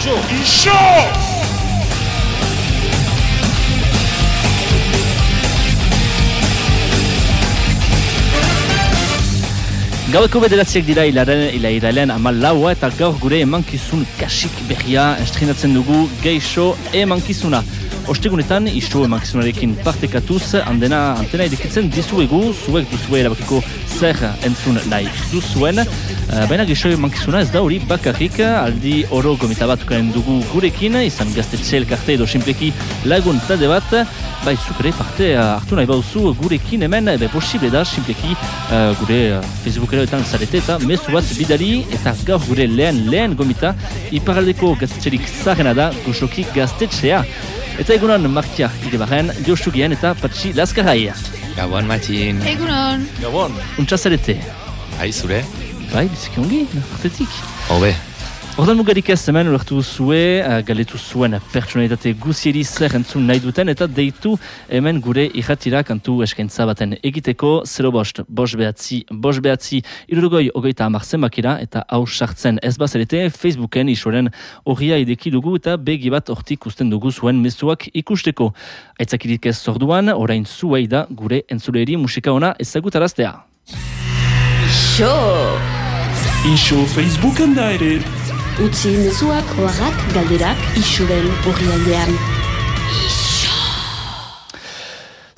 Iso! Iso! Gaueko bederatziak dira ilairalean amal laua eta gaur gure emankizun kasik berria estrenatzen dugu geixo emankizuna. Ostegunetan, iso emankizunarekin partekatuz, andena antena edikitzen dizuegu, zuek duzue erabakiko zer entzun nahi duzuen. Uh, baina geixo emankizuna ez da hori bakarrik, aldi oro gomita bat dugu gurekin, izan gaztetxe elkarte edo simpleki lagun tade bat, bai zukere parte hartu nahi bauzu gurekin hemen, ebe posible da simpleki uh, gure Facebookeroetan zarete eta mezu bat bidali eta gaur gure lehen lehen gomita iparaldeko gaztetxerik zarena da goxoki gaztetxea. Eta egunon markia idebaren, Joshugien eta Patxi Laskaraia. Gabon, Matin. Egunon. Gabon. Untsa zarete. Hai, zure? Bai, biziki ongi, hartetik. Hobe. Ordan mugarik ez hemen ulertu zue, uh, galetu zuen pertsonalitate guzieri zer entzun nahi duten eta deitu hemen gure irratira kantu eskaintza baten egiteko 0 bost, bost behatzi, bost behatzi, irurgoi ogeita amar zenbakira eta hau sartzen ez bazarete Facebooken isoren horria ideki dugu eta begi bat hortik usten dugu zuen mezuak ikusteko. Aitzakirik ez zorduan, orain zuei da gure entzuleri musika ona ezagutaraztea. Iso! Iso Facebooken da ere. Utsi mezuak, oarrak, galderak, isuren horri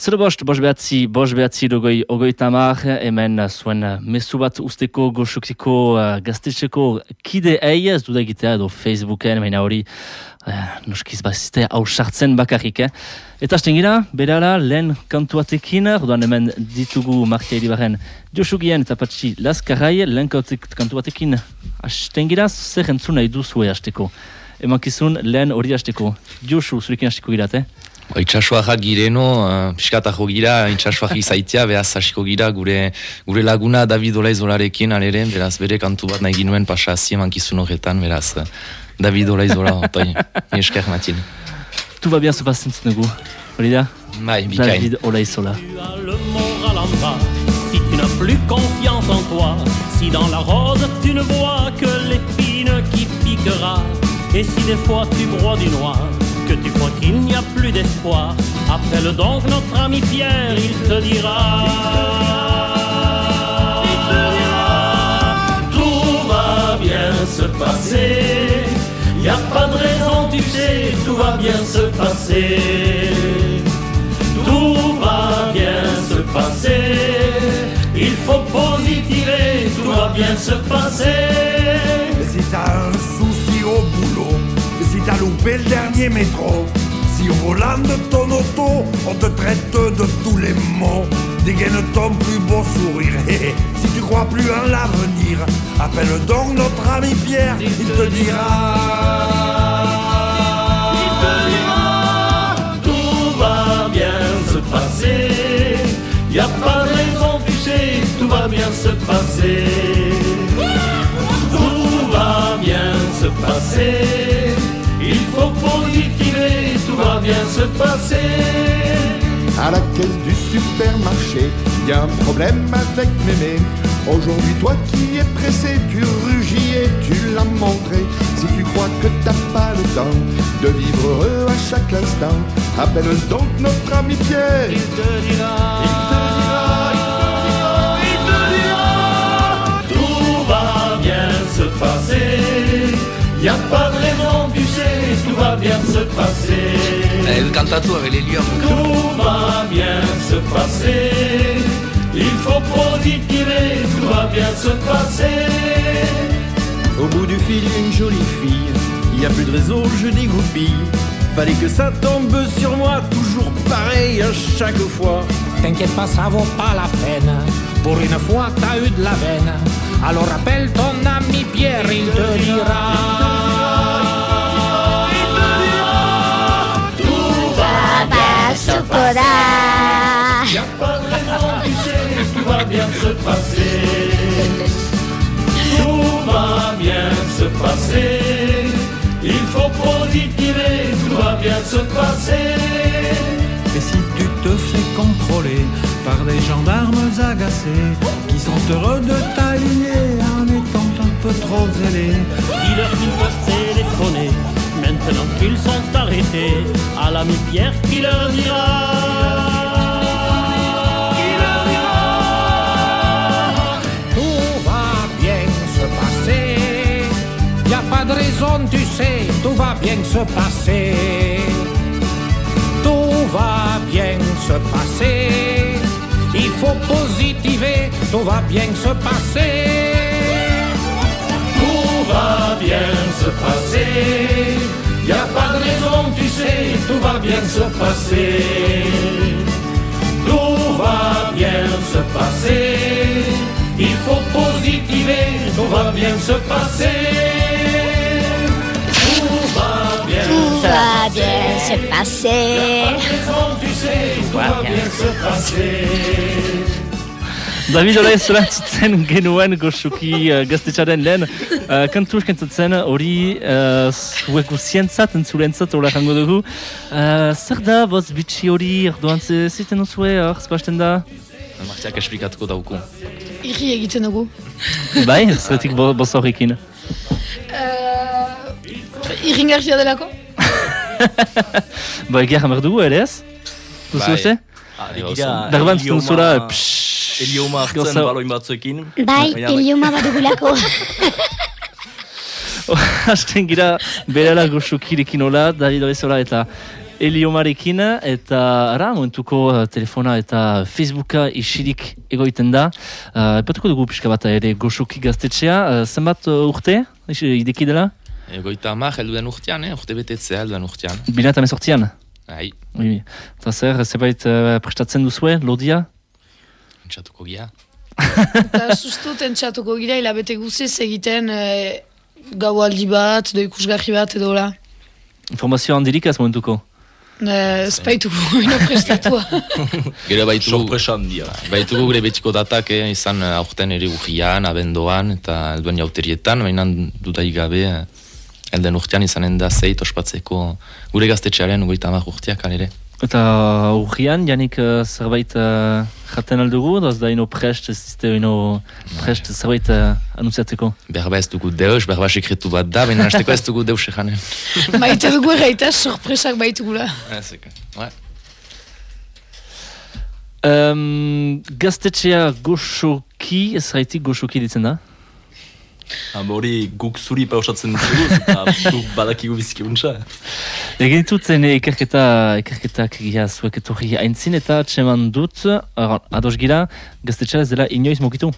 Zer bost, bost behatzi, bost behatzi dugoi ogoi tamar, hemen zuen mesu bat usteko goxuktiko uh, gaztetxeko kide ei, ez duda egitea edo Facebooken, baina hori uh, noskiz bazizte hau sartzen bakarrik, eh? Eta hasten gira, berara, lehen kantuatekin, orduan hemen ditugu Martia Iribaren Josugien eta Patxi Laskarai, lehen kantuatekin hasten gira, zer entzun nahi duzue hasteko. Emankizun lehen hori hasteko. Josu, zurekin hasteko girat, eh? Itxasuarrak gireno, uh, piskatajo gira, itxasuarri izaitia, behaz hasiko gira, gure, gure laguna David Olaizolarekin aleren, beraz bere kantu bat nahi ginuen pasa hazi emankizun horretan, beraz David Olaizola, otoi, esker matin. Tout va bien se passer dugu. Hori da? Bai, bikain. David Olaizola. Tu as le moral en bas, si tu n'as plus confiance en toi, si dans la rose tu ne vois que l'épine qui piquera, et si des fois tu broies du noir, que tu crois qu'il n'y a plus d'espoir, appelle donc notre ami Pierre, il te dira. Il te dira, tout va bien se passer, y a pas de raison, tu sais, tout va bien se passer. Tout va bien se passer, il faut positiver, tout va bien se passer. Si t'as un souci au boulot, le dernier métro, si au volant de ton auto, on te traite de tous les mots, dégaine ton plus beau sourire. Et si tu crois plus en l'avenir, appelle donc notre ami Pierre, il te dira. Il te dira, tout va bien se passer, y a pas de raison, tu sais, tout va bien se passer. Tout va bien se passer, il faut positiver, tout va bien se passer. À la caisse du supermarché, y a un problème avec mémé. Aujourd'hui, toi qui es pressé, tu rugis et tu l'as montré. Si tu crois que t'as pas le temps de vivre heureux à chaque instant, appelle donc notre ami Pierre. Il te dira, Il te dira, bien se passer. El kantatu abele liam. Tout va bien se passer. Il faut positiver, tout va bien se passer. Au bout du fil, une jolie fille. Y a plus de réseau, je dégoupille. Fallait que ça tombe sur moi, toujours pareil à chaque fois. T'inquiète pas, ça vaut pas la peine. Pour une fois, t'as eu de la veine. Alors appelle ton ami Pierre, il te dira. Passer. Y a pas de raison, tu sais, tout va bien se passer. Tout va bien se passer. Il faut positiver, tout va bien se passer. Et si tu te fais contrôler par des gendarmes agacés qui sont heureux de t'aligner en étant un peu trop zélé, Dis-leur qu'ils peuvent téléphoner qu'ils sont arrêtés à l'ami Pierre qui leur dira. Qui leur dira. Tout va bien se passer. Y a pas de raison, tu sais, tout va bien se passer. Tout va bien se passer. Il faut positiver, tout va bien se passer. Tout va bien se passer. Y a pas de raison, tu sais, tout va bien se passer. Tout va bien se passer. Il faut positiver, tout va bien se passer. Tout va bien Tout va bien se passer. raison, tu sais, tout va bien se passer. David Ola ez zurantzuten genuen goxuki uh, gaztetxaren lehen uh, kantu eskentzatzen hori uh, zuek guzientzat, entzulentzat, hola jango dugu. Uh, zer da, boz bitxi hori, orduan ze ziten duzue, hor, zpasten da? Martiak esplikatuko dauku. Irri egiten dugu. Bai, zeretik bo, boz horrekin. Uh, Irringarria delako? Ba, egia jamar dugu ere ez? Duzu Bai. Zuten zura, Elioma hartzen baloin batzuekin. Bai, Baina bai. helioma badugulako. Hasten gira berela goxukirekin hola, David Oezola eta Eliomarekin, eta ara, momentuko uh, telefona eta Facebooka isirik egoiten da. Uh, epatuko dugu pixka bat ere goxuki gaztetxea. Uh, zenbat uh, urte, ideki dela? Egoita hamar, heldu den urtean, eh? urte betetzea heldu den urtean. Bina eta mezortzian? Ai, Oui. Eta zer, zebait uh, prestatzen duzue, lodia? entxatuko gia. Eta sustu tentsatuko gira hilabete guziz egiten e, gaualdi bat, edo ikusgarri bat edo la. Informazio handirik ez momentuko. E, Espaituko ino prestatua. Gero baitugu, Sorpresa handia. baitugu gure betiko datak eh, izan eh, aurten ere urrian, abendoan eta helduen jauterietan, baina dudaik gabe eh, helden urtean izanen da zeit ospatzeko gure gaztetxearen goita hamar urteak alere. Eta urrian, janik uh, zerbait uh, jaten aldugu, doaz da ino prest, ez dizte ino prest zerbait uh, anunziatzeko. Berba ez dugu deus, berba sekretu bat da, baina hasteko ez dugu deus eganen. Maite dugu erraita sorpresak baitugula. Ouais. Um, gaztetxea goxoki, ez gaitik goxoki ditzen da? Hori guk zuri pausatzen dugu, eta guk badakigu biziki untsa. Egin ditut zen ikerketa, ikerketak gira zuek etorri aintzin eta txeman dut, ados gira, gaztetxea ez dela inoiz mokitu.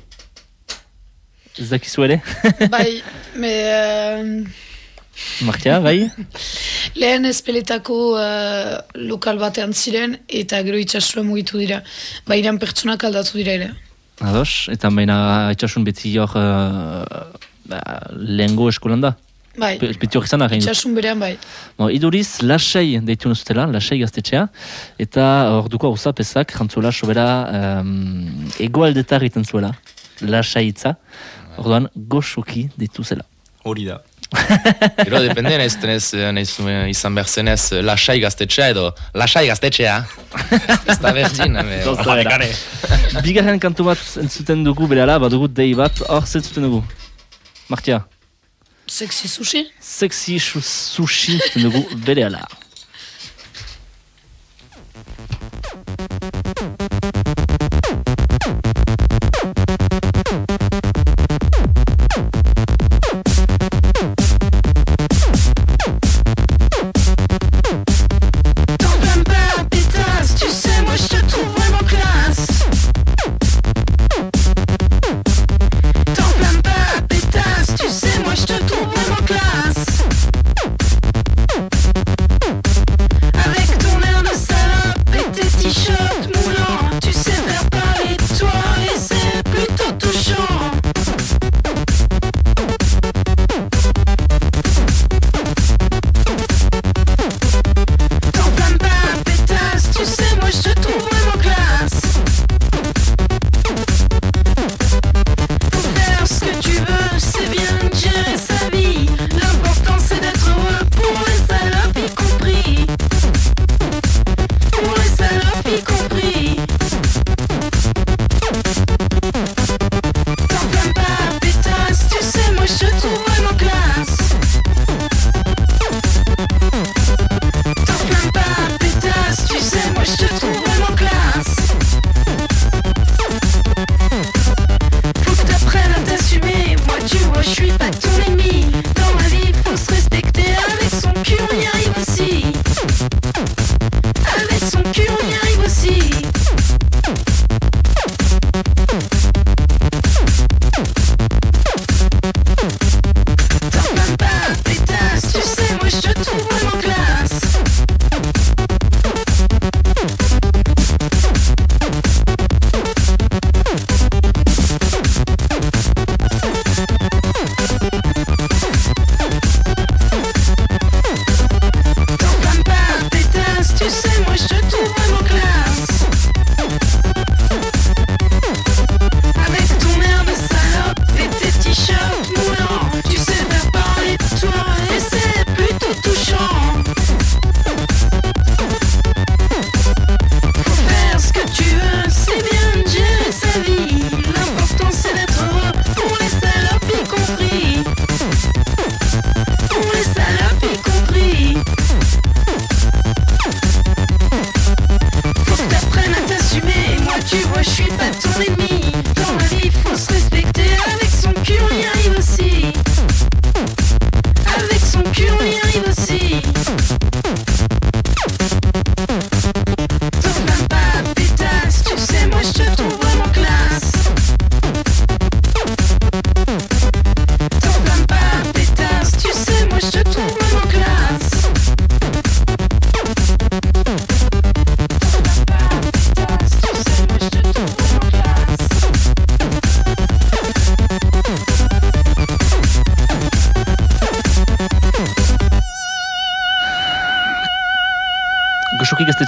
Ez dakizu ere? bai, me... Uh, Martia, bai? lehen espeletako uh, lokal batean ziren eta gero itxasua mugitu dira. Ba, iran pertsonak aldatu dira ere. Ados, eta baina itxasun beti hor uh, lehengo eskolan da. Bai, Pe- Beti hor izan da, gain dut. itxasun berean bai. Bo, iduriz, lasai deitu nuzutela, lasai gaztetxea, eta orduko hau zapezak, jantzuela sobera um, egoaldetar egiten zuela, lasai hitza, orduan goxoki deitu zela. Hori da. Gero, depende, nahiz, nahiz eh, izan behar zenez lasai gaztetxea edo lasai gaztetxea. ez da berdin, ame. Bigarren kantu bat entzuten dugu berala, badugu dei bat, hor zentzuten dugu. Martia, Sexy sushi? sexy sushi entzuten dugu berala.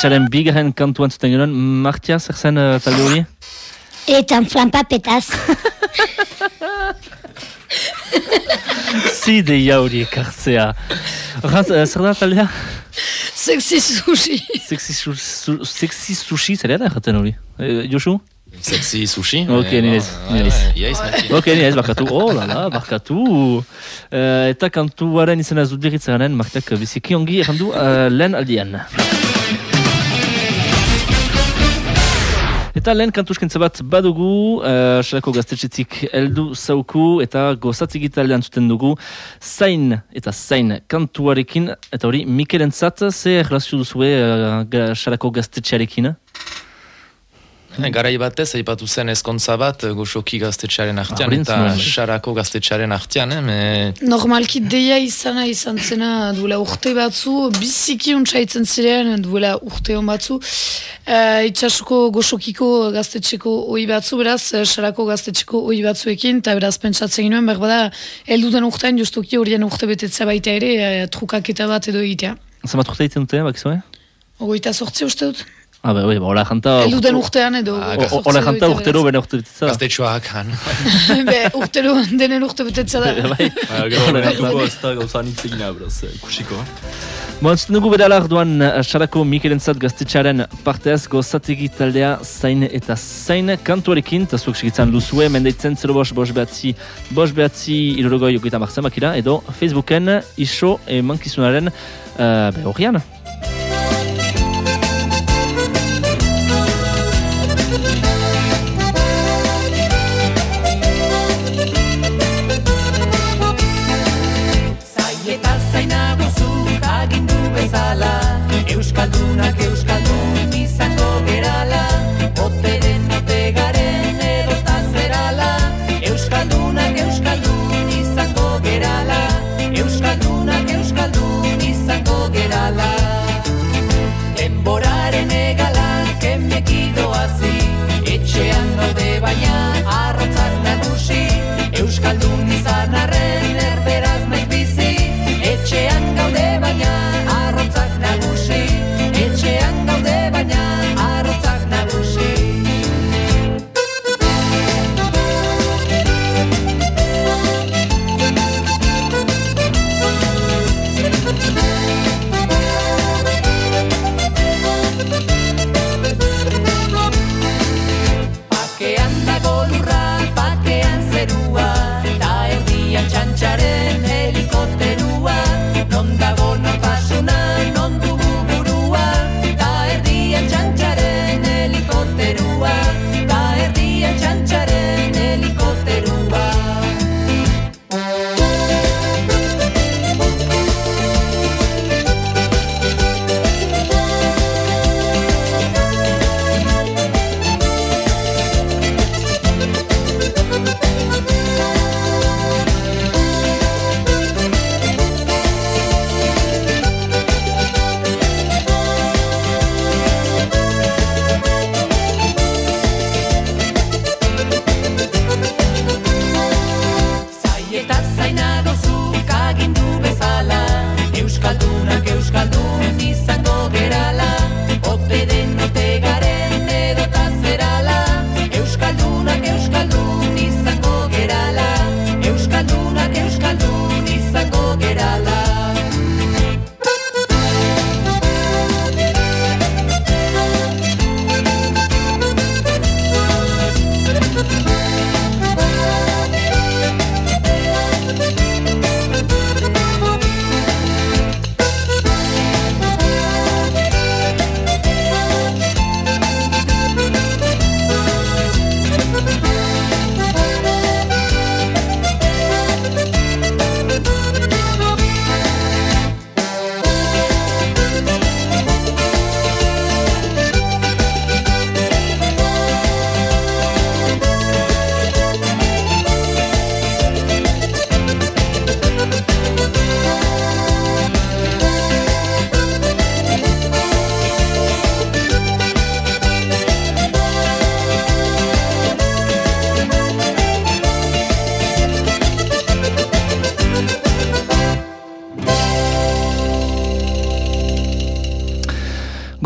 Goxoki gaztetxaren bigarren kantu antzuten genuen, Martia, zer zen uh, talde hori? Eta flampapetaz. Zideia hori ekartzea. Horraz, uh, zer da taldea? Sexy sushi. Sexy, su, su, sexy sushi, zer da jaten hori? Eh, Josu? Sexy sushi. Ok, eh, nirez, nirez. iaiz. Ok, nirez, barkatu. Oh, lala, barkatu. Uh, eta kantuaren izena zut berritzaren, Martiak biziki ongi errandu uh, lehen aldian. Eta lehen kantuskentza bat badugu, uh, salako gaztetxetik heldu zauku eta gozatzik taldean zuten dugu, zain eta zain kantuarekin, eta hori Mikelentzat, ze erlazio duzue uh, ga- salako gaztetxearekin? Eh, Garai batez, aipatu zen ezkontza bat, eh, goxoki gaztetxearen artean, berdin eta xarako gaztetxearen artean, eh, me... Normalki deia izana izan zena duela urte batzu, biziki untsaitzen ziren duela urte hon batzu. Uh, itxasuko goxokiko gaztetxeko oi batzu, beraz, eh, sarako gaztetxeko oi batzuekin, eta beraz pentsatzen ginoen, berbada, elduden urtean, justuki horien urte betetzea baita ere, uh, trukaketa bat edo egitea. Zamat urte egiten dute, bakizue? Ogoita sortzi uste dut? Ah, ba, bai, ba, hola janta... Elduden urtean edo... Ah, hogeita O- zortzi Hola edo janta urtero bene urte bitza. Gaztetxoak, han. Be, urtero denen urte betetzea da. bai. Baina gero horretuko ez da gauza anitz egina, beraz, eh, ikusiko. Bo, entzuten dugu bere alarduan Sarako Mikelentzat gaztetxaren partez gozategi taldea zain eta zain kantuarekin, eta zuek segitzen duzue, mendeitzen 0 bos, bos behatzi, bos behatzi irurogoi marzamakira, edo Facebooken iso emankizunaren uh, be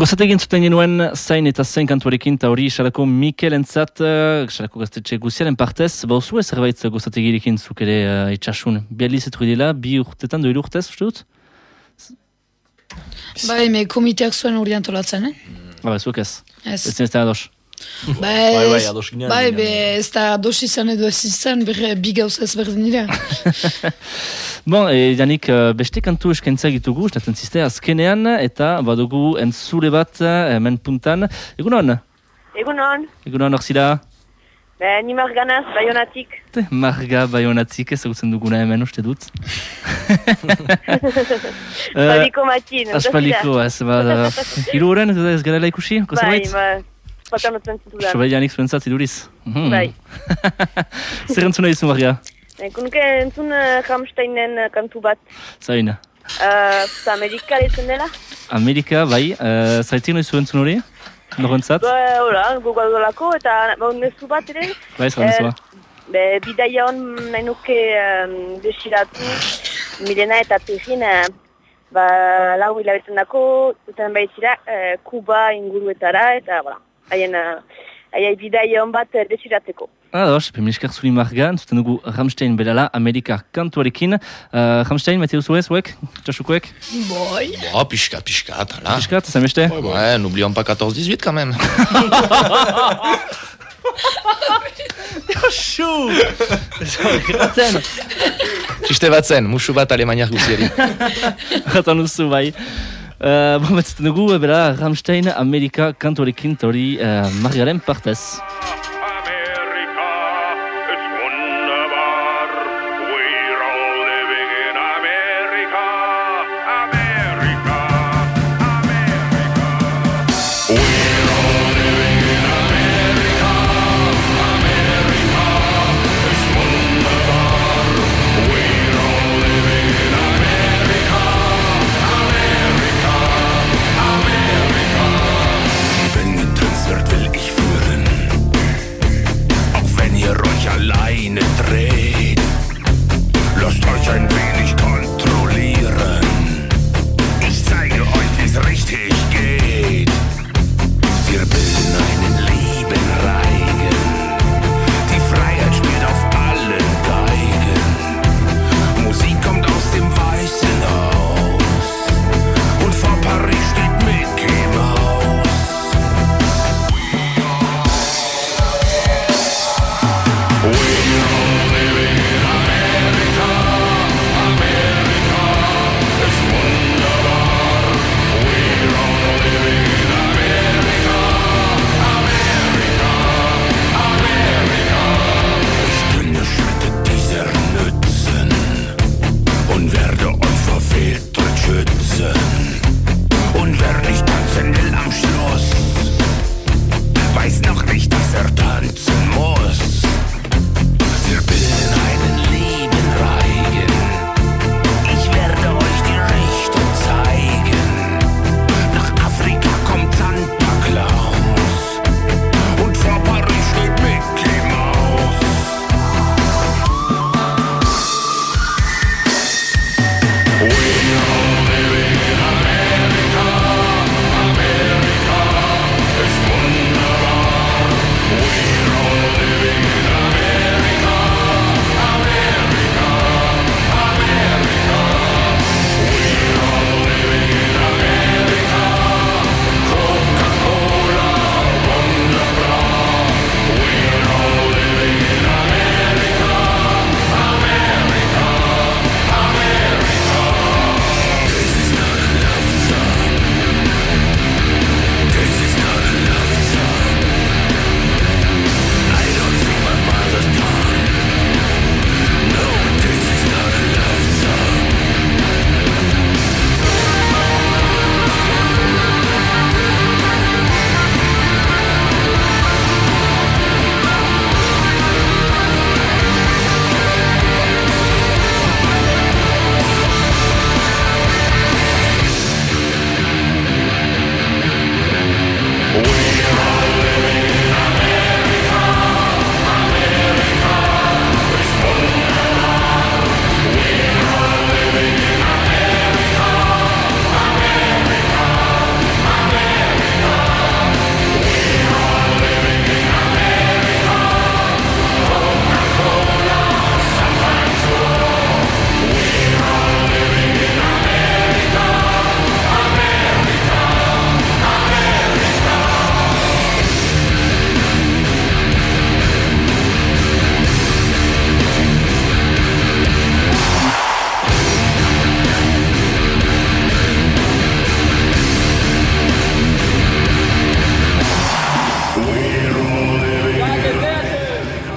Gozat egin zuten genuen zain eta zain kantuarekin eta hori xarako Mikel entzat, uh, xarako gaztetxe guziaren partez, bauzu ez zerbait gozat egirekin zuk ere uh, itxasun. Bializ etu dela, bi urtetan, doilu urtez, uste dut? Bai, me komiteak zuen hori antolatzen, eh? Aba, zuek ez. Ez. Ez zinezten ados. Bai, Bai, bai, ez- ados bai, be, ez da ados izan edo ez izan, bere bi gauza ez berdin dira. Bon, e, Janik, eh, beste kantu eskaintza ditugu, estatzen ziste, azkenean, eta badugu entzule bat eh, hemen puntan. Egunon? Egunon, Egunon, hor zira? be, ni marganaz, baionatik. Te, Marga Baionatzik ezagutzen duguna hemen, uste dut. Eh, Aspaldiko matin, ez Aspaldiko, zira? ez, bada. Hiru horren, ez ez garela ikusi? Bai, Kozabait? Ma, patan otzen zitudan. Sobai Janik zuentzat iduriz. Mhm. Bai. Zer entzuna dizu, Marga? Kunke entzun uh, Rammsteinen uh, kantu bat. Zain. Uh, Amerika lezen dela? Amerika, bai, uh, zaitik noizu entzun hori? Norentzat? Ba, hola, gogoa dolako, eta ba, mezu bat ere. Bai, zara mezua. Be, bidaia hon nahi nuke um, desiratu, Milena eta uh, ba, lau hilabetzen dako, zuten baitzira, uh, Kuba inguruetara, eta, voilà, haien, uh, haien bidaia hon bat uh, desiratzeko. Ados, pemiskar zuri marga, entzuten dugu Rammstein belala, Amerika kantuarekin. Uh, Rammstein, mate duzu ez, uek? Txasukoek? Boi. Bon, piskat, piskat, hala. Piskat, zameste? Ouais, n'oublions pas 14-18 quand même. Josu! Ratzen! Txiste bat zen, musu bat alemaniak guzieri. Ratzen duzu, bai. Uh, bon, entzuten dugu, bera, Rammstein, Amerika kantuarekin, eta hori uh, margaren partez.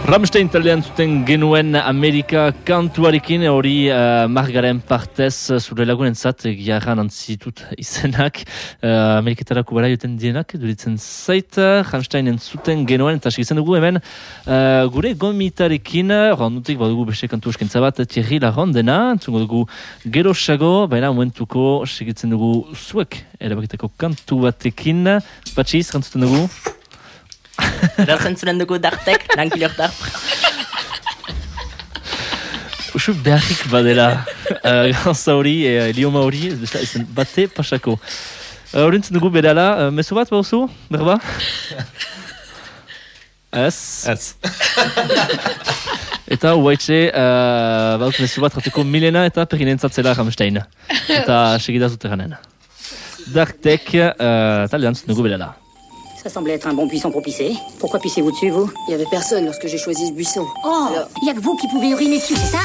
Ramstein taldean zuten genuen Amerika kantuarekin hori uh, margaren partez uh, zure lagunen zat giarran antzitut izenak uh, Ameriketarako bara joten dienak duritzen zait Ramsteinen zuten genuen eta segitzen dugu hemen uh, gure gomitarekin rondutik badugu beste kantu eskentza bat Thierry Larrondena entzungo dugu gerosago baina momentuko segitzen dugu zuek erabakitako kantu batekin Patxiz, kantzuten dugu Da zentzuren dugu dartek, lankilok dar. Usu beharrik badela uh, gauza hori, e, lioma hori, ez besta izen bate pasako. Uh, Horintzen dugu bedala, uh, mesu bat bauzu, berba? Ez? Ez. Eta uaitxe, uh, baut mesu bat rateko Milena eta peginentzatzela Ramstein. Eta segida zuteranen. Dartek, uh, taldean zuten dugu bedala. Ça semblait être un bon buisson pour pisser. Pourquoi pissez-vous dessus, vous? Il y avait personne lorsque j'ai choisi ce buisson. Oh Alors- Il y a que vous qui pouvez uriner dessus, c'est ça?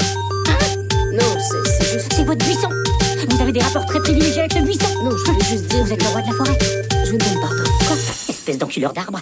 Non, c'est juste. C'est votre buisson Vous avez des rapports très privilégiés avec ce buisson Non, je voulais juste dire. Vous êtes le roi de la forêt Je vous demande pardon. Quoi? Espèce d'enculeur d'arbre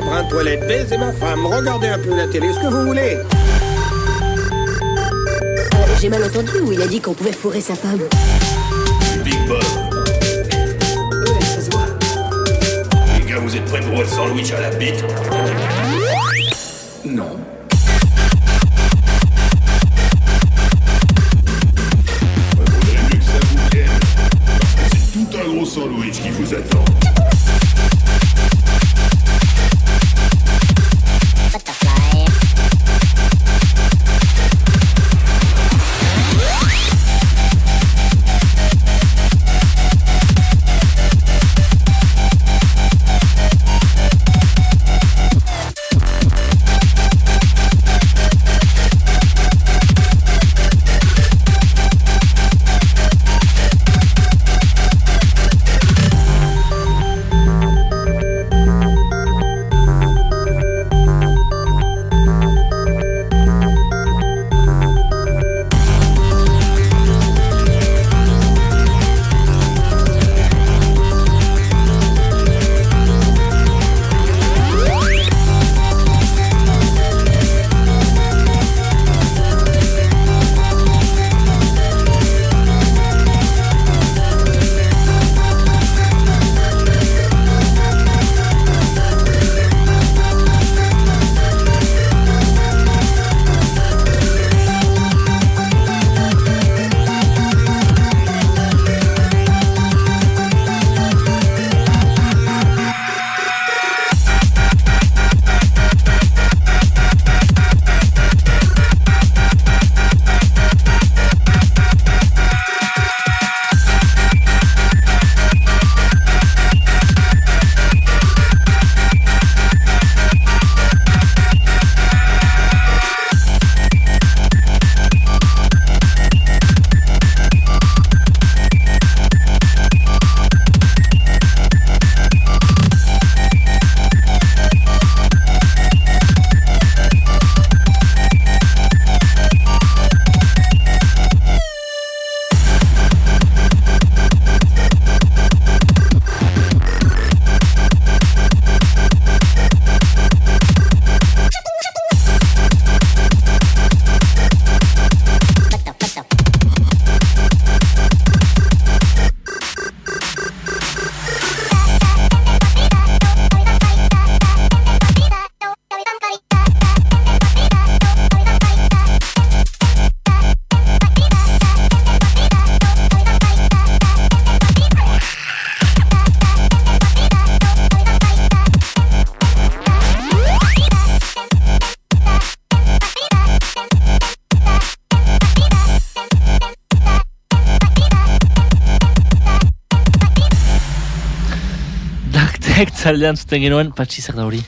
brin de toilette, baisez ma femme, regardez un peu la télé, ce que vous voulez. J'ai mal entendu où il a dit qu'on pouvait fourrer sa femme. Vous êtes prêts pour votre sandwich à la bite Rek taldean zuten genuen, patxi zer da hori?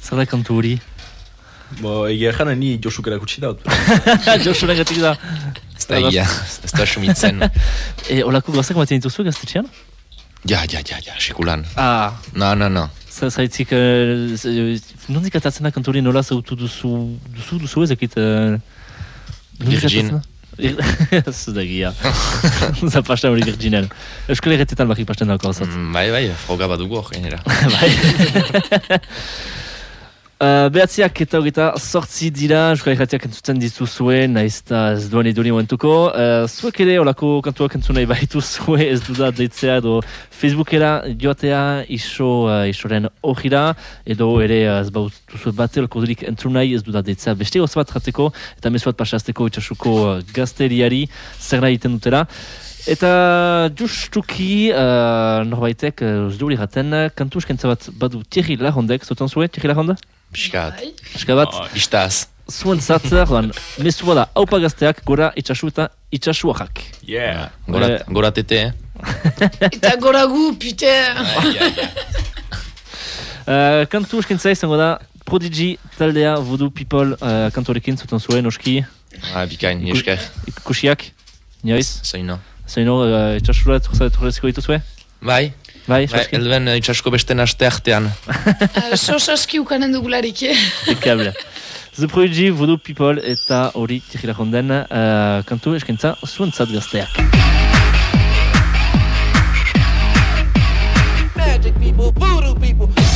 Zer da kantu hori? Bo, egia jana ni Josuk erakutsi daut. Josu negatik da. Ez da egia, ez da sumitzen. E, olako gazak maten dituzu gaztetxean? Ja, ja, ja, ja, sekulan. Ah, No, no, no. zer- zaitzik, uh, nondik atatzen da kantu hori nola zautu duzu, duzu, duzu ezakit? Uh, nondik Virgin. atatzen da? Ir- Ez da egia. Za pastan hori virginen. Euskal Herretetan baki pastan dago gauzat. Mm, bai, bai, froga badugu hor, gainera. bai. Uh, behatziak eta hogeita sortzi dira, Euskal Herratiak entzuten dituzue, naiz eta ez duan iduri momentuko. Uh, zuek ere, olako kantuak entzun nahi baitu zue, ez duda deitzea edo Facebookera joatea iso, uh, isoren horira, edo ere uh, ez baut duzue bate olako durik entzun nahi ez duda deitzea beste goz bat jateko, eta mesu bat pasazteko itxasuko uh, gazteriari zer nahi egiten dutela. Eta justuki uh, norbaitek uh, ez duri raten, kantu eskentza bat badu Thierry Larondek, zotan zue, Thierry Laronde? Piskat. Eska bat, Istaz. zuen zatzer, dan, mesu bada, haupa gazteak, gora itxasu eta itxasuak. Yeah. Gora, Eh. gora tete, eh? Eta goragu, pite. Uh, kantu eskentza izango da, Prodigy taldea Voodoo People uh, kantorekin zotan zuen, noski, Ah, bikain, esker. ikusiak, nioiz, Zaino. zaino, uh, itxasura turreziko dituzue? Bai, Bai, bai, soski. elduen eh, itxasko besten aste artean. Sos aski ukanen dugularik, eh? Impeccable. The Prodigy, Voodoo People eta hori Thierry Laronden uh, kantu eskentza zuen zat gazteak. Magic people, voodoo people.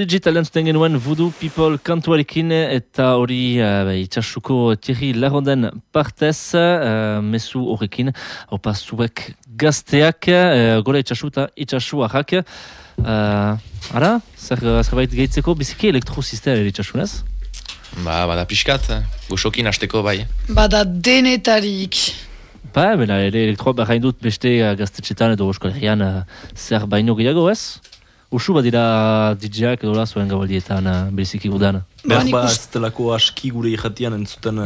Prodigy taldean zuten genuen Voodoo People kantuarekin eta hori uh, itxasuko Thierry Laronden partez uh, mesu horrekin opa zuek gazteak uh, gora itxasu eta itxasu ahak uh, ara, zer, zerbait gehitzeko biziki elektrosistea ere itxasunez Ba, bada pixkat, eh, goxokin hasteko bai. Bada denetarik. Ba, bera ere elektroa behain dut beste uh, gaztetxetan edo osko herrian uh, zer baino gehiago ez? Usu badira DJ-ak edo zuen gabaldietan uh, bereziki gudan. Behar ba, ez delako aski gure irratian entzuten.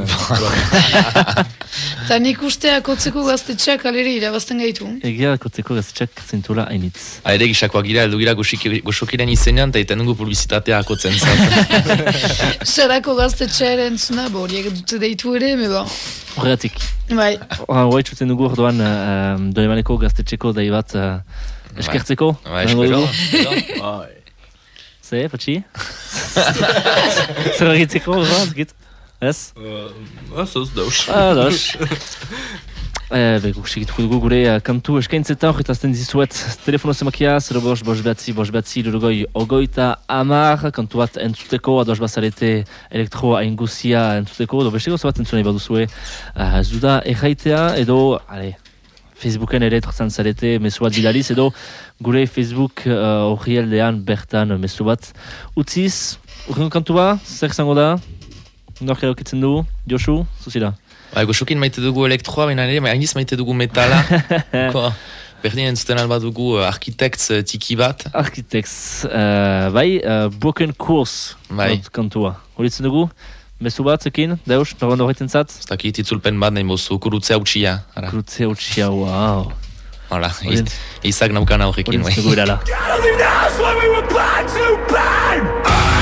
Eta nik ustea kotzeko gaztetxeak alere irabazten gaitu. Egia kotzeko gaztetxeak zintula hainitz. Ha, ere gisakoak gira, heldu gira goxokiren izenean, eta iten dugu publizitatea akotzen zat. Sarako gaztetxearen entzuna, bo horiek dute deitu ere, me ba. Horregatik. Bai. Hoa txutzen dugu orduan uh, um, donemaneko gaztetxeko dai bat uh, eskertzeko. Bai, espero, dugu. espero. Ze, patxi? Zer egitzeko, zgit? Ez? Ez, ez, daus. Ah, daus. Eh, be, guk segituko dugu gure uh, kantu eskaintzetan, horretazten dizuet telefono zemakia, 0 bos, bos behatzi, bos behatzi, lurgoi, ogoita amar, kantu bat entzuteko, ados bazarete elektro hainguzia entzuteko, edo besteko zabat entzunei baduzue, uh, zuda erraitea, edo, ale, Facebooken ere etortzen zarete mezu bat bidaliz, edo gure Facebook uh, horrialdean bertan mezu bat utziz, urrengo kantu ba, zer zango da? Nork erokitzen du, Josu, zuzira? Ba, goxokin maite dugu elektroa, baina ere, hainiz maite dugu metala. Ko, berdin entzuten alba dugu uh, architects uh, tiki bat. Architects, uh, bai, uh, Broken Course Bai. kantua. Horitzen dugu, mezu bat zekin, deus, noran horretzen zat? Ez dakit itzulpen bat nahi mozu, kurutzea utxia. Ara. Kurutzea utxia, wow. Hori- izak naukana horrekin. Hori dugu erala. That's why we were born to burn!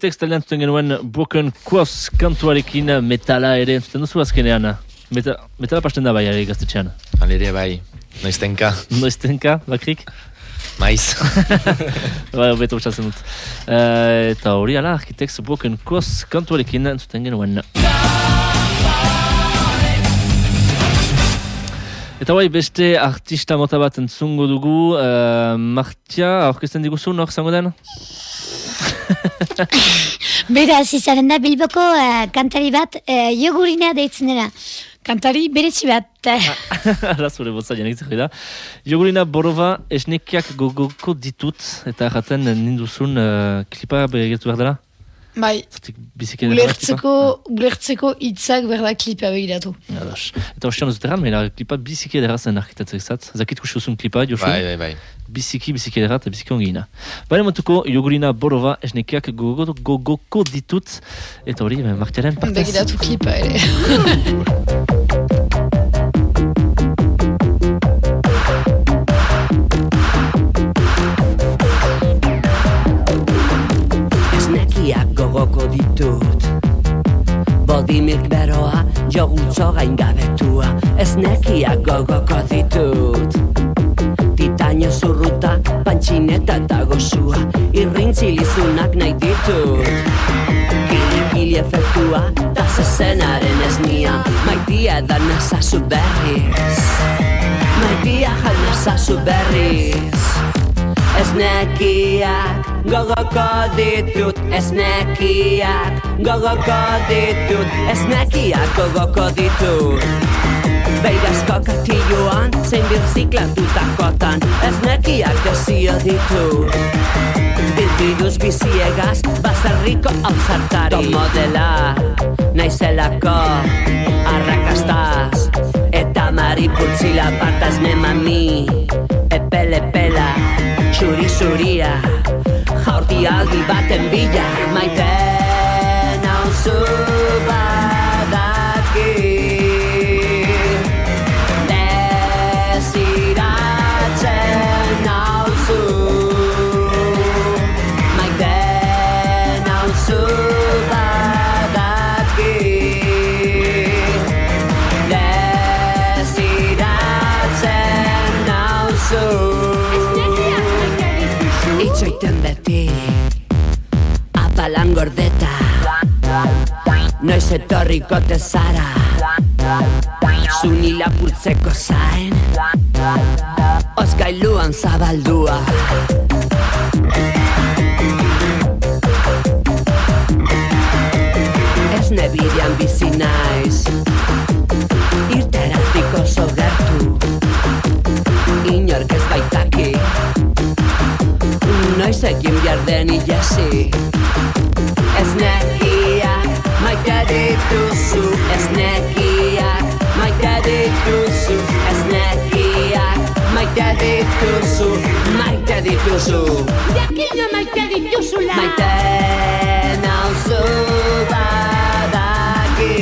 Architects taldean zuten genuen Broken Cross kantuarekin metala ere, zuten duzu azkenean. Meta, metala pasten da bai ere gaztetxean. Alere bai, noiztenka. Noiztenka, bakrik? Maiz. Bai, beto utxatzen dut. Eh, eta hori ala, Architects Broken Cross kantuarekin zuten genuen. Eta bai, beste artista mota bat entzungo dugu, uh, Martia, aurkezten diguzu, nor zango den? Beraz, izaren da Bilboko eh, kantari bat uh, jogurina deitzen dela. Kantari beretsi bat. Ala zure botza zerri da. Jogurina Borova esnekiak gogoko ditut, eta erraten ninduzun uh, klipa begetu behar dela? Bai, ulertzeko, ulertzeko hitzak berda klipa begiratu. Ados. Eta ostean dut erran, mena klipa biziki edera zen arkitatzerik zat. Zakit kusi klipa, Josu? Bai, bai, bai. Biziki, biziki edera eta biziki ongina. Baina momentuko, jogurina Borova esnekiak gogoko, gogoko ditut, eta hori, martiaren partez. Begiratu klipa ere. ditut Body milk beroa, jogurtzo gaingabetua. Esnekiak gogoko ditut. Titanio zurruta, pantxineta eta gozua. Irrintzilizunak nahi ditut. Kili-kili efektua, da zezenaren esnia. Maitia da nazazu berriz. Maitia jal nazazu berriz Esnekiak gogoko ditut Esnekiak gogoko ditut Esnekiak gogoko ditut Beirazko katilloan, zein birziklatuta Esnekiak desio ditut Bilbiduz biziegaz, baserriko hauzartari Top modela, naizelako, arrakastaz. Eta maripultzila partaz nemami Epele-pela, xuri-xuria Jaurti aldi baten bila Maite nauzu Etorriko tezara Zuni lapurtzeko zain. Oskailuan zabaldua. Ez nebidean bizi naiz. Irteratiko oso gertu Inork ez baitaki. Noiz egin behar den ilasi Esnekiak maite dituzu Esnekiak maite dituzu Esnekiak maite dituzu Maite dituzu Jakina maite dituzula Maite nauzu badaki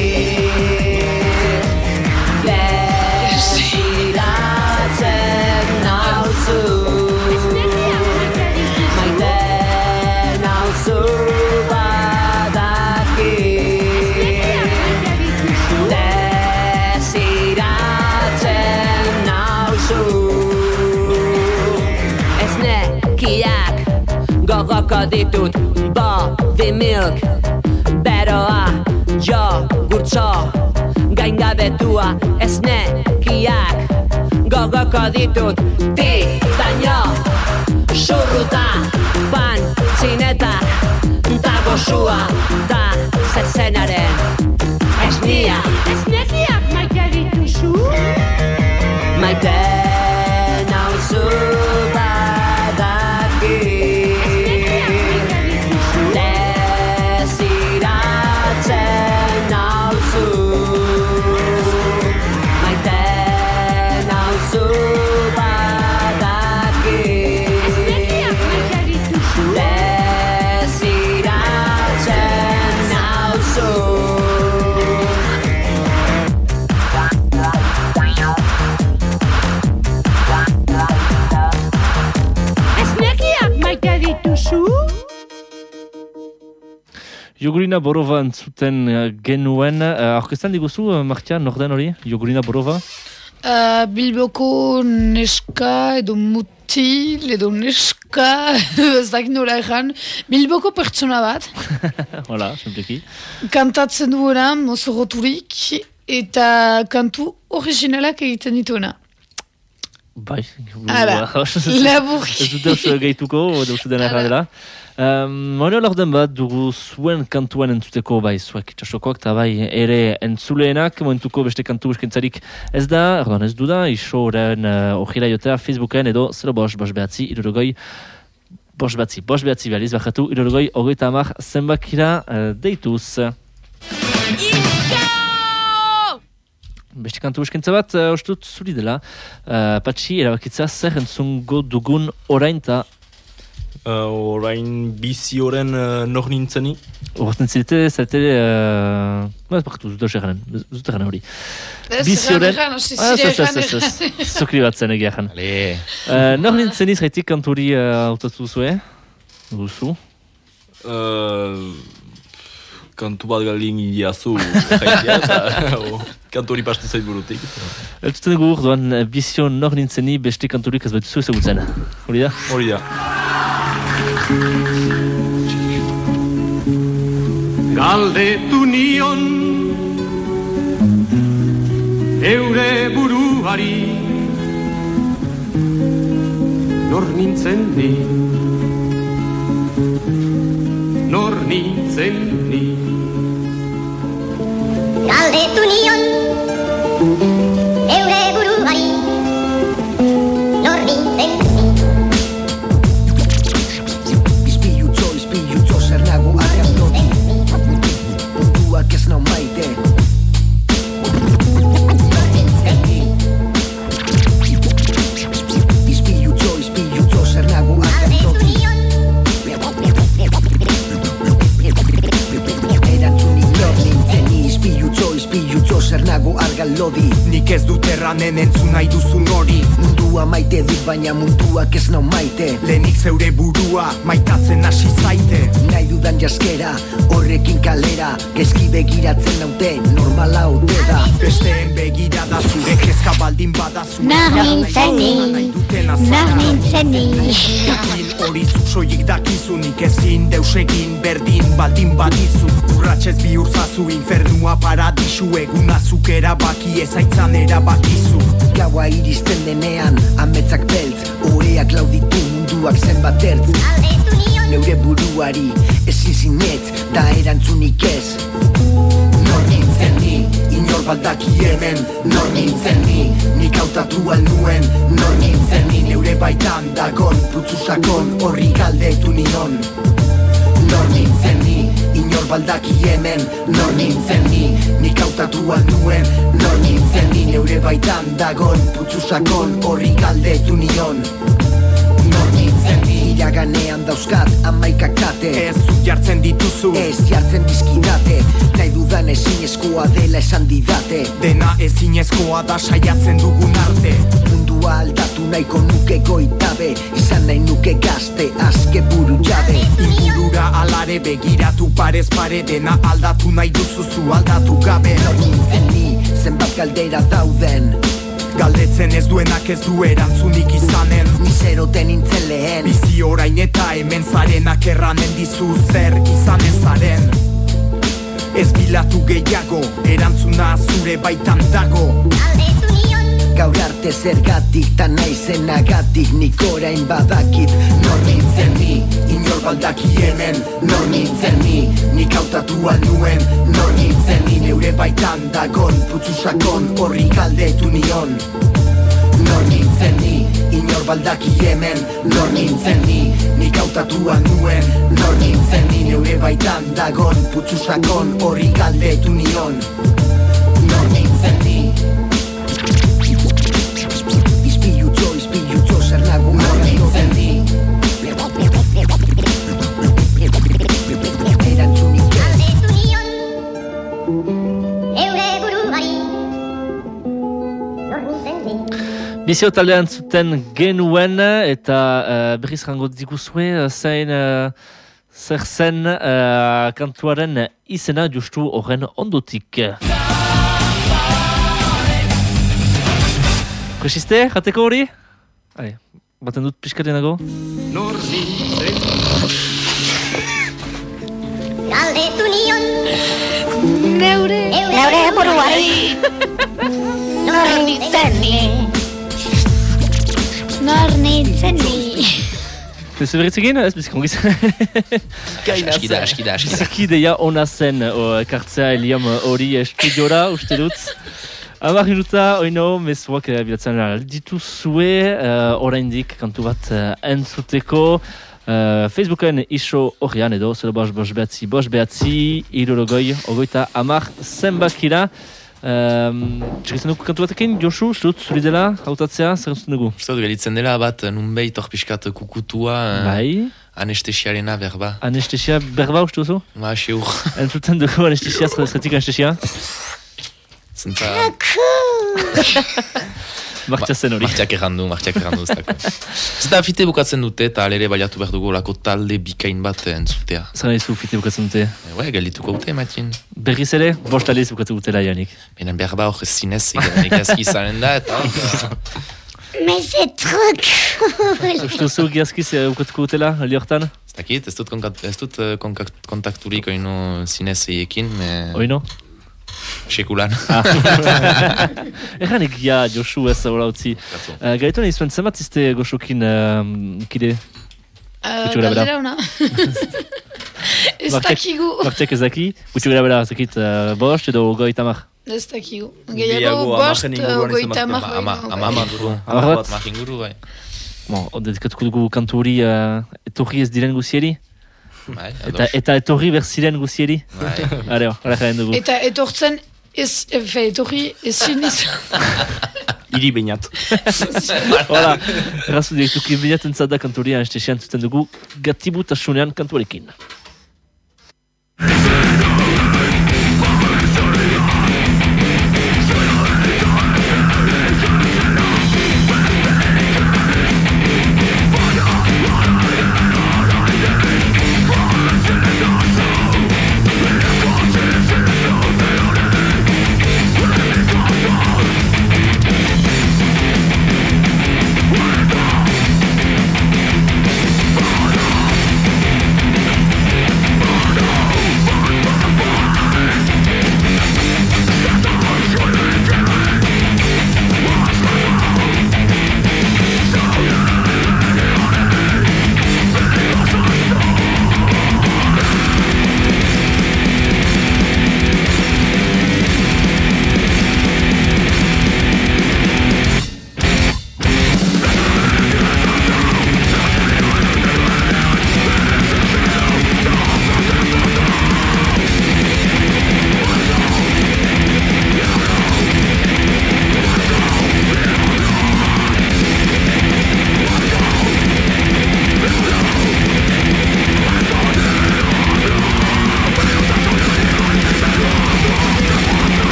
gogoko ditut. Body milk. Beroa Jo gurtzo Gaingabetua Esnekiak Gogoko ditut Titaino Xurruta Jogurina Borova entzuten uh, genuen. Uh, Aurkeztan diguzu, uh, Martia, norden hori? Jogurina Borova? Uh, Bilboko neska edo mutil edo neska ez dakit nola egan Bilboko pertsona bat Hola, simpleki. kantatzen duena mozoroturik eta kantu originalak egiten dituena Bai. Hala, laburki. Ez dut deus gehituko, deus den erra dela. Um, Mono lorden bat dugu zuen kantuan entzuteko bai zuek itxasokoak eta bai ere entzuleenak momentuko beste kantu eskentzarik ez da, erdoan ez du da, isoren uh, ojira jotea Facebooken edo 0 bos, bos behatzi, irurogoi bos behatzi, bos behatzi behaliz bajatu, irurogoi hogeita amak zenbakira uh, deituz. Beste kantu eskentza bat, uh, ostut zuri dela, uh, patxi erabakitza zer entzungo dugun orain Uh, orain bizi horren uh, nor nintzeni. Horten zite, zate... Uh... Ba, ez bakatu, zut egaren, zut egaren hori. Bizi horren- Ah, ez, ez, ez, ez, ez. Zukri bat zen egia jan. Ale. Uh, nor nintzen izraitik kanturi uh, autatu zuzue? Guzu? Uh, kantu bat galdin iazu jaitia, eta o, kantu hori pastu zait burutik. Eltuten dugu urduan, uh, bizio nor nintzeni beste kanturik ez baitu ezagutzen. Hori da? Hori da. Galdetu nion Eure buruari. Nor nintzen ni Nor nintzen ni. Galdetu nion ez Izpilutxo, izpilutxo, zer nago argan lodi. Nik ez dut erranen entzun nahi duzun hori. Mundua maite dut baina munduak ez nau maite. Lehenik zeure burua maitatzen hasi zaite. Nahi dudan jaskera, horrekin kalera Gezki begiratzen naute, normala haute da. Besteen begirada zure kezka baldin badazu. Nar nintzen ni, hori zuk soilik dakizunik ezin deus egin berdin baldin badizu. Urratxez bihurzazu infernua paradisu Egun azuk erabaki ezaitzan erabakizu. Gaua iristen denean, ametzak beltz Oeak lauditu munduak zenbat ertz. Neure buruari, ezin zinetz, da erantzunik ez. Nor nintzen ni, inor baldaki hemen Nor nintzen ni, nik hautatu nuen. Nor nintzen ni, neure baitan dagon Putzu sakon, horri galdetu nion Nor nintzen ni, inor baldaki hemen Nor nintzen ni, nik hautatu nuen Nor nintzen ni, neure baitan dagon Putzu sakon, horri galdetu nion Nor nintzen ni, iraganean dauzkat amaika kate. Ez zuk jartzen dituzu. Ez jartzen dizkidate Nahi dudan ezin eskoa dela esan didate. Dena ezinezkoa da saiatzen dugun arte. Mundua aldatu nahiko nuke goitabe. Izan nahi nuke gazte, azke buru jabe. Ingurura alare begiratu parez pare. Dena aldatu nahi duzuzu aldatu gabe. Nor nintzen ni, zenbat galdera dauden Galdetzen ez duenak ez du erantzunik izanen. Ni zeroten nintzen lehen. Bizi orain eta hemen zarenak erranen dizu zer izanen zaren. Ez bilatu gehiago, erantzuna zure baitan dago Gaur arte zergatik ta naizenagatik nik orain badakit Nor nintzen ni, inor baldaki hemen Nor nintzen ni, nik hautatu nuen Nor nintzen ni, neure baitan dagon Putzu sakon horri galdetu nion. Nor nintzen ni, inor baldaki hemen Nor nintzen ni, nik hautatu nuen Nor nintzen ni, neure baitan dagon Putzu sakon horri galdetu nion Bizio taldean zuten genuen eta uh, berriz rango diguzue uh, zain, uh, zer zen uh, kantuaren izena justu horren ondotik. Presiste, jateko hori? Hai, baten dut pixkarenago. Nor nintzen Galdetu nion Neure Neure buruari Nor nintzen ni Nor nintzen ni. Ez berritzekin, ez bizik ongiz. Askida, askida, askida. Zaki deia ona zen kartzea Eliam hori estudiora, uste dut. Amar minuta, oino, mezuak uh, bilatzen alditu zue, uh, oraindik kantu bat uh, entzuteko. Uh, Facebooken iso horrean edo, 0 bos bos behatzi, bos behatzi, irologoi, ogoita amar zenbakira. Um, Txekitzen dugu kantu batekin, Josu, uste dut, zuri dela, hautatzea, zer entzuten dugu? Uste dut, gelitzen dela bat nunbeit hor pixkat kukutua. eh, Bai. Anestesiarena berba. Anestesia berba uste duzu? Ba, seur. Entzuten dugu anestesia, zertik anestesia? Zenta... Martxa zen hori. Martxak errandu, martxak errandu ez. Zeta fite bukatzen dute eta alere baliatu behar dugu lako talde bikain bat entzutea. Zer nahi zu fite bukatzen dute? Ue, geldituko dute, Matin. Berriz ere, bost aldiz bukatu dutela janik. Benen behar ba hor zinez, ikanik azki zaren da, eta... Mais c'est trop cool. Uste duzu giazkiz eh, bukatuko dutela, aldi hortan? Ez dakit, ez dut, ez eh, kontak- kontakturik oino zinez eiekin, me... Oino? Sekulan. Ah. Erran egia Josu ez hori utzi. Uh, Gaitu nahi zuen, zenbat izte goxokin um, kide? Uh, galdera ona. Ez dakigu. Martek ez daki, gutxi gara bera, zekit, uh, bost edo goita mar. Ez dakigu. Gehiago, bost, hamarren inguruan goita izan hamar. Ama, baino, ama, bai. inguru. Hamar bat? Hamar inguru, bai. Bon, dedikatuko dugu kantu hori uh, etorri ez diren guzieri? Bai, Eta, eta etorri berziren guzieri? Bai. Areo, ara jaren dugu. Eta etortzen ez, efe, etorri ezin izan. Iri bainat. Hola, errazu direktuki bilatzen zada kantu hori anestesian zuten dugu gatibutasunean kantuarekin.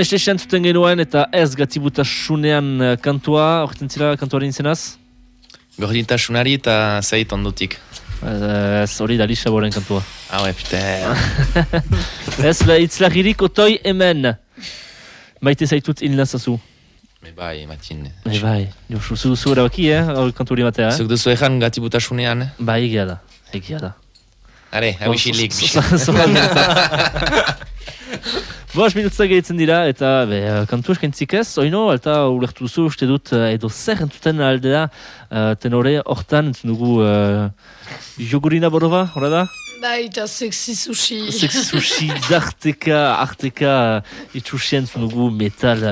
Anestesian zuten genuen eta ez gatibutasunean eh, kantua, orten zira kantuaren izenaz? Gordintasunari eta zait ondotik. Eh, Ez hori da Lixaboren kantua. Ah ouais, putain. Ez la itzlagirik otoi hemen. Maite zaitut inlazazu. Me bai, Matin. Bai, bai. Josu, zu, zu erabaki, eh? Hor kantu hori matea, eh? Zuk duzu ejan gatibutasunean, eh? Bai, egia da. Egia da. Are, hau isilik. Boas minutza gehitzen dira, eta be, kantu eskaintzik ez, oino, eta ulertu duzu, uste dut, eh, edo zer entzuten aldea, uh, tenore, hortan entzun dugu uh, jogurina borova, horra da? Bai, eta sexy sushi. Sexy sushi, darteka, arteka, itxusien entzun dugu metal,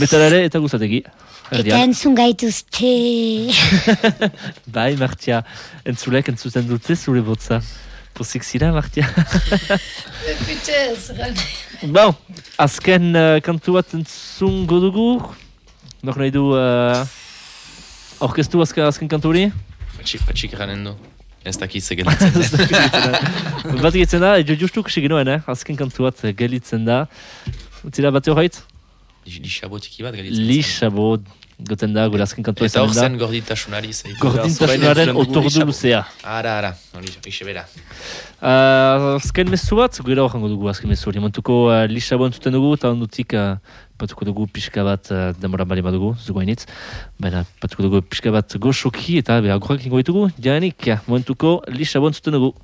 metalare eta guztategi. Eta entzun gaituzte. bai, Martia, entzulek entzuten dute zure botza. Pozik zira, Martia. Putez, Bon, azken uh, kantu bat entzungo dugu. Nog nahi du uh, orkestu azken, azken kantu hori? Patxik, patxik eranen du. Ez dakit ze gelitzen. Da. bat gelitzen da, jo justu kasi genuen, eh? azken kantu bat eh, gelitzen da. Utzira bat horreit? Lixabo tiki bat gelitzen. Lixabo goten da, gure azken kantua Eta izanen hor da. zen gordintasunari. Gordintasunaren otordu luzea. Ara, ara, hori, ixe bera. Uh, azken mezu bat, gero jango dugu azken mezu hori. Montuko uh, Lixabo entzuten dugu, eta ondutik uh, patuko dugu pixka bat uh, demora bali badugu, zugu hainitz. Baina patuko dugu pixka bat goxoki eta beha gorrak ingo ditugu. Janik, momentuko Lixabo entzuten dugu.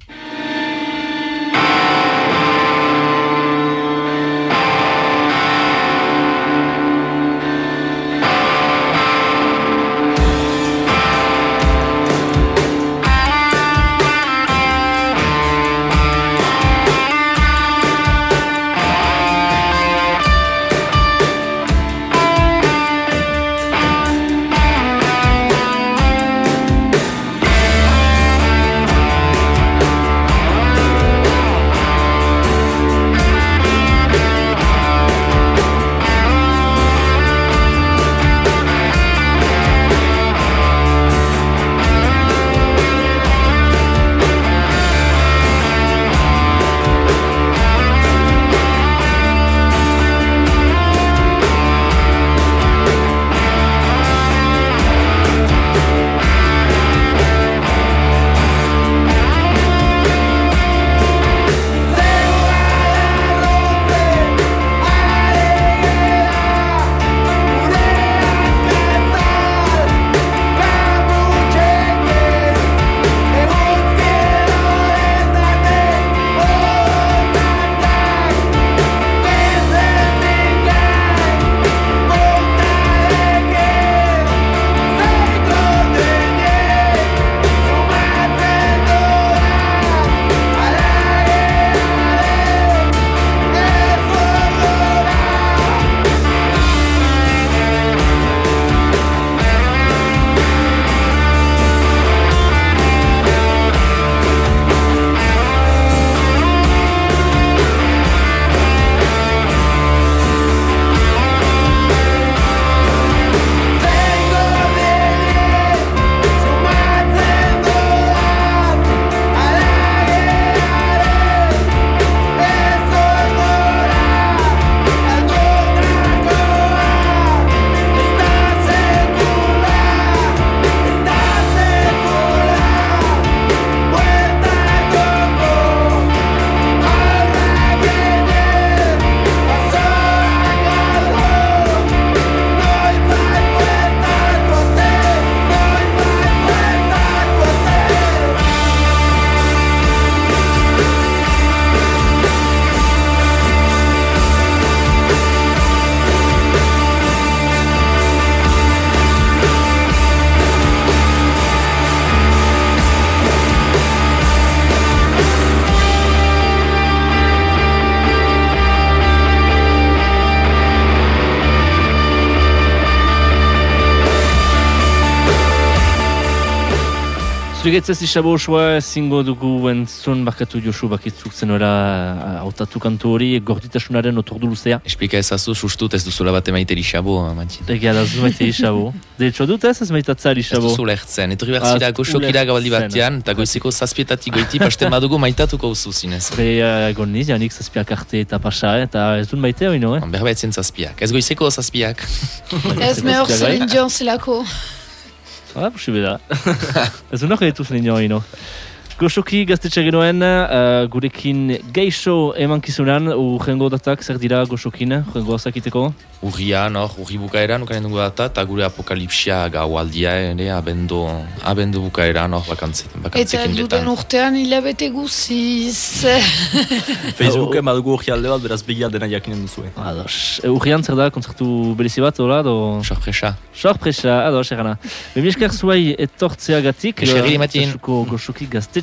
Zuregetz ez isabo osoa zingo dugu entzun bakatu Josu bakitzuk zenora hautatu kantu hori gorditasunaren otordu luzea. Esplika ezazu, sustut ez duzula bat emaite lixabo, Matin. Egia da, zu maite lixabo. De hecho, dut ez ez maitatza Ez lixabo. duzu lertzen, etorri behar zira goxokira gabaldi batean, eta goizeko zazpietatik goiti pasten badugu maitatuko uzu zinez. Be, egon niz, janik zazpiak arte eta pasa, eta ez dut maite hori no, eh? Berba etzen zazpiak, ez goizeko zazpiak. Ez me hor zelin joan zelako. Ah, posible da. Ez unok egitu zen ino ino. Goxoki gaztetxe genuen, uh, gurekin geixo emankizunan, urrengo datak zer dira goxokin, urrengo azakiteko? Urrian, hor, urri bukaeran, ukaren dugu data, eta gure apokalipsia gaualdia ere, abendu, abendu bukaeran, hor, bakantzetan, Eta bakantzekin duten urtean hilabete guziz. Facebooken badugu urri alde bat, beraz begia dena jakinen duzue. Ados. E, urrian zer da, kontzertu berezi bat, hola, do... Sorpresa. Sorpresa, ados, erana. Bemi esker zuai etortzeagatik, Eskerrik ematin.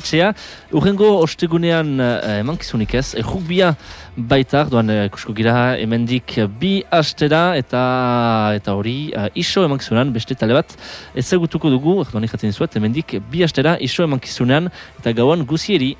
Gaztetxea. Urrengo ostegunean eh, emankizunik ez, errukbia baita, doan eh, ikusko gira hemendik bi astera eta eta hori uh, iso emankizunan beste tale bat ezagutuko dugu, erdoan ikatzen dizuet, hemendik bi astera iso emankizunean eta gauan guzieri.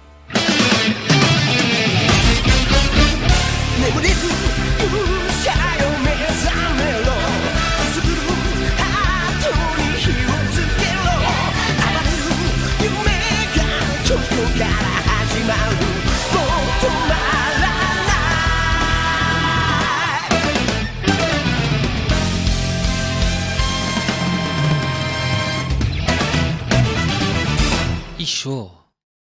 sure.